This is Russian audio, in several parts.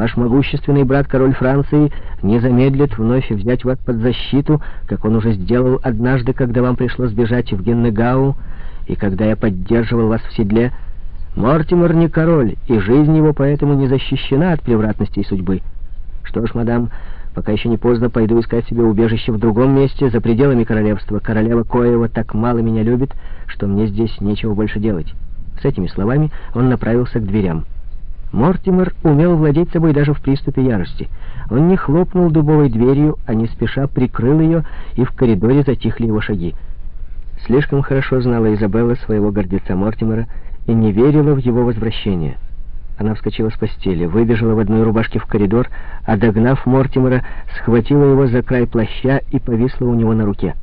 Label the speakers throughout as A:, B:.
A: Ваш могущественный брат, король Франции, не замедлит вновь взять вас под защиту, как он уже сделал однажды, когда вам пришлось бежать в Геннегау, и когда я поддерживал вас в седле. Мортимер не король, и жизнь его поэтому не защищена от превратностей судьбы. Что ж, мадам, пока еще не поздно, пойду искать себе убежище в другом месте, за пределами королевства. Королева Коева так мало меня любит, что мне здесь нечего больше делать». С этими словами он направился к дверям. Мортимер умел владеть собой даже в приступе ярости. Он не хлопнул дубовой дверью, а не спеша прикрыл ее, и в коридоре затихли его шаги. Слишком хорошо знала Изабелла своего гордеца Мортимера и не верила в его возвращение. Она вскочила с постели, выбежала в одной рубашке в коридор, а догнав Мортимера, схватила его за край плаща и повисла у него на руке.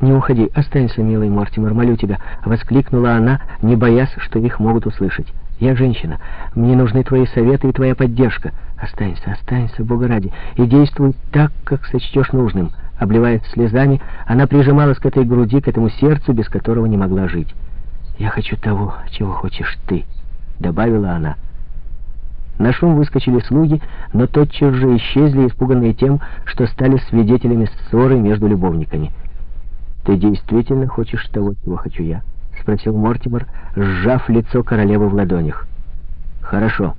A: «Не уходи, останься, милый Мортимер, молю тебя!» — воскликнула она, не боясь, что их могут услышать. «Я женщина. Мне нужны твои советы и твоя поддержка. Останься, останься, Бога ради, и действуй так, как сочтешь нужным». Обливаясь слезами, она прижималась к этой груди, к этому сердцу, без которого не могла жить. «Я хочу того, чего хочешь ты», — добавила она. На шум выскочили слуги, но тотчас же исчезли, испуганные тем, что стали свидетелями ссоры между любовниками. «Ты действительно хочешь того, чего хочу я?» — спросил Мортимер, сжав лицо королевы в ладонях. «Хорошо.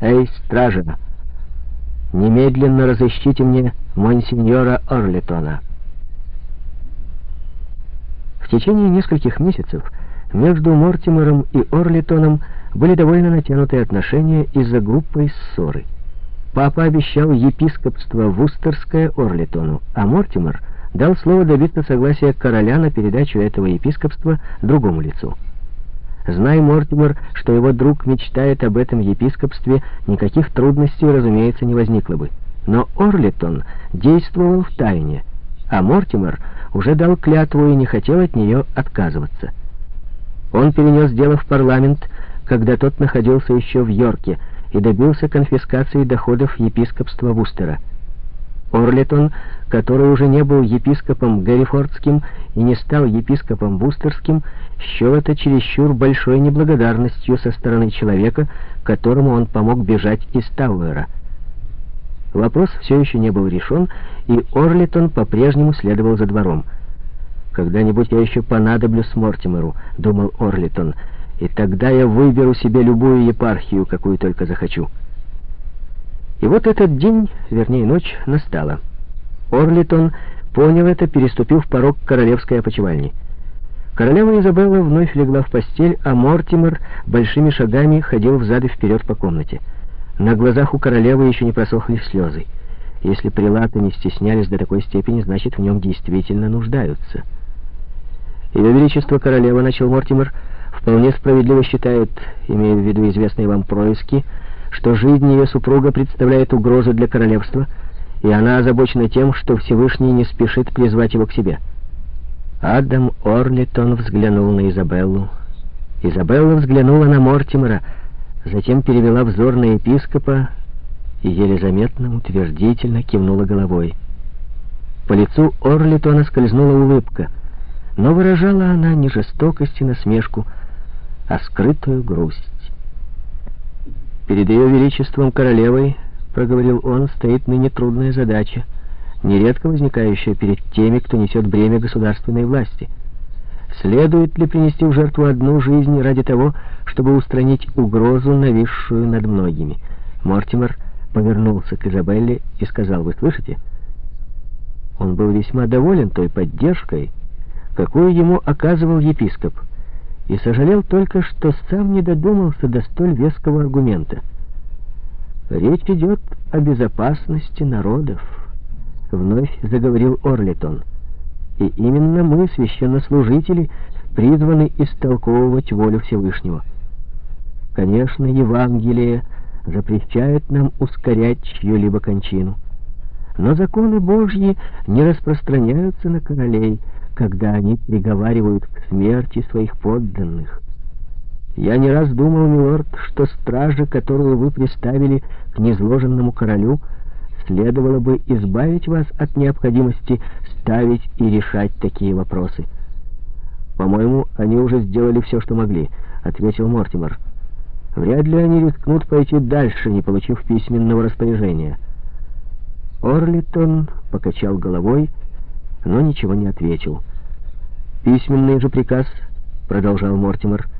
A: Эй, стража, немедленно разыщите мне монсеньора Орлетона». В течение нескольких месяцев между Мортимером и Орлитоном были довольно натянутые отношения из-за глупой ссоры. Папа обещал епископство Вустерское Орлитону, а Мортимер дал слово добиться согласия короля на передачу этого епископства другому лицу. Зная Мортимер, что его друг мечтает об этом епископстве, никаких трудностей, разумеется, не возникло бы. Но Орлитон действовал в тайне, а Мортимер уже дал клятву и не хотел от нее отказываться. Он перенес дело в парламент, когда тот находился еще в Йорке, и добился конфискации доходов епископства Вустера. Орлитон, который уже не был епископом Гэррифордским и не стал епископом Вустерским, счел это чересчур большой неблагодарностью со стороны человека, которому он помог бежать из Тауэра. Вопрос все еще не был решен, и Орлитон по-прежнему следовал за двором. «Когда-нибудь я еще понадоблюсь Мортимеру», — думал Орлитон, «и тогда я выберу себе любую епархию, какую только захочу». И вот этот день, вернее ночь, настала. Орлитон понял это, переступив порог королевской опочивальни. Королева Изабелла вновь легла в постель, а Мортимер большими шагами ходил взад и вперед по комнате. На глазах у королевы еще не просохли слезы. Если прилаты не стеснялись до такой степени, значит, в нем действительно нуждаются. Ее Величество Королева, начал Мортимер, вполне справедливо считает, имея в виду известные вам происки, что жизнь ее супруга представляет угрозу для королевства, и она озабочена тем, что Всевышний не спешит призвать его к себе. Адам Орлитон взглянул на Изабеллу. Изабелла взглянула на Мортимера, затем перевела взор на епископа и еле заметно, утвердительно кивнула головой. По лицу Орлитона скользнула улыбка, но выражала она не жестокость и насмешку, а скрытую грусть. «Перед ее величеством королевой, — проговорил он, — стоит ныне трудная задача, нередко возникающая перед теми, кто несет бремя государственной власти». Следует ли принести в жертву одну жизнь ради того, чтобы устранить угрозу, нависшую над многими? Мортимер повернулся к Изабелле и сказал, «Вы слышите?» Он был весьма доволен той поддержкой, какую ему оказывал епископ, и сожалел только, что сам не додумался до столь веского аргумента. «Речь идет о безопасности народов», — вновь заговорил Орлитон. И именно мы, священнослужители, призваны истолковывать волю Всевышнего. Конечно, Евангелие запрещает нам ускорять чью-либо кончину. Но законы Божьи не распространяются на королей, когда они приговаривают к смерти своих подданных. Я не раз думал, милорд, что стража, которую вы приставили к незложенному королю, следовало бы избавить вас от необходимости ставить и решать такие вопросы. «По-моему, они уже сделали все, что могли», — ответил Мортимер. Вряд ли они рискнут пойти дальше, не получив письменного распоряжения. Орлитон покачал головой, но ничего не ответил. «Письменный же приказ», — продолжал Мортимер, —